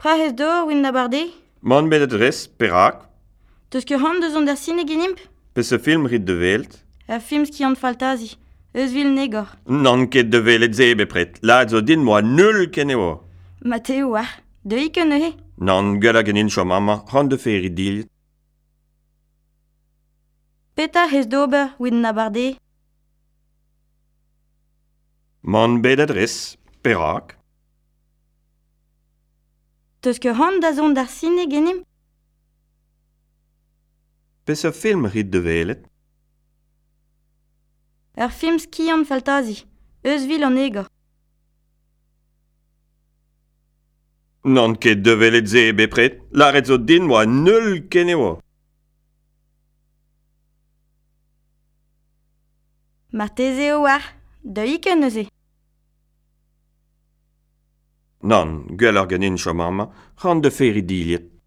Prahez do win da barde Man bet adres, perak. Teus ket han deus an der sine genimp Pe se film rit de velt A film ski an faltazi. Eus vil negor. N'an ket de velet ze bepret. La zo din moa nul ken eo. Mateo a. De ik un ehe. N'an gala genin cho mama. Han de fer dil. Peta hez dober win na barde. Man bet adres. Perak. Teus ket c'hoant da zon d'ar sine genim Peseurt film rit de velet Ur film ski an faltazi. eus vil an egor. N'an ket develet ze e bepret, laret zo din moa nul kene oa. Mar teze o war, da iken neuze. Nan, gwell ar ganin chom amañ, c'han de feri diliet.